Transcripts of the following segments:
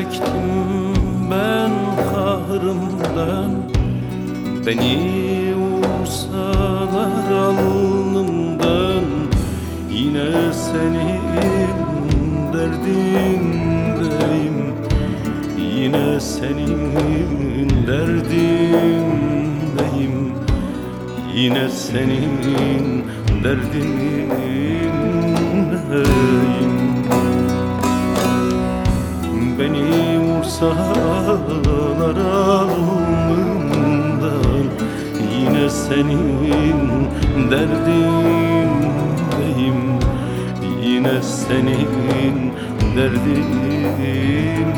ölecektim ben kahrımdan. Beni vursalar alnımdan. Yine senin derdindeyim Yine senin derdindeyim Yine senin derdindeyim Beni vursalar alnımdan Yine senin derdindeyim. Yine senin derdindeyim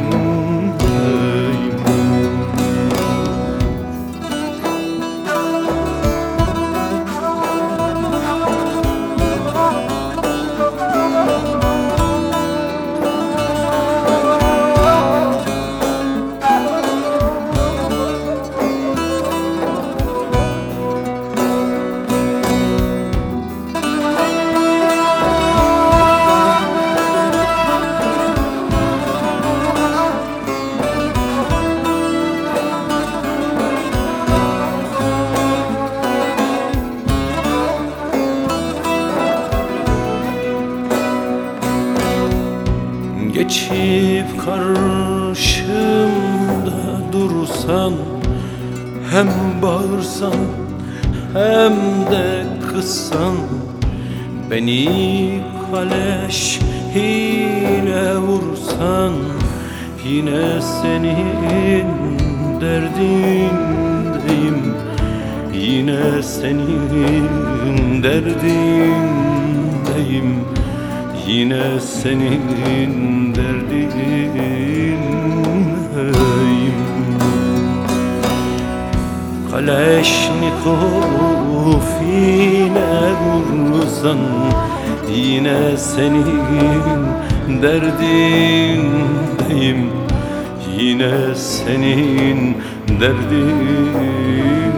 Geçip karşımda dursan Hem bağırsan hem de kızsan Beni kaleş yine vursan Yine senin derdindeyim. Yine senin derdindeyim Yine senin derdindeyim Kaleşnikov yine vursan Yine senin derdindeyim. Yine senin derdindeyim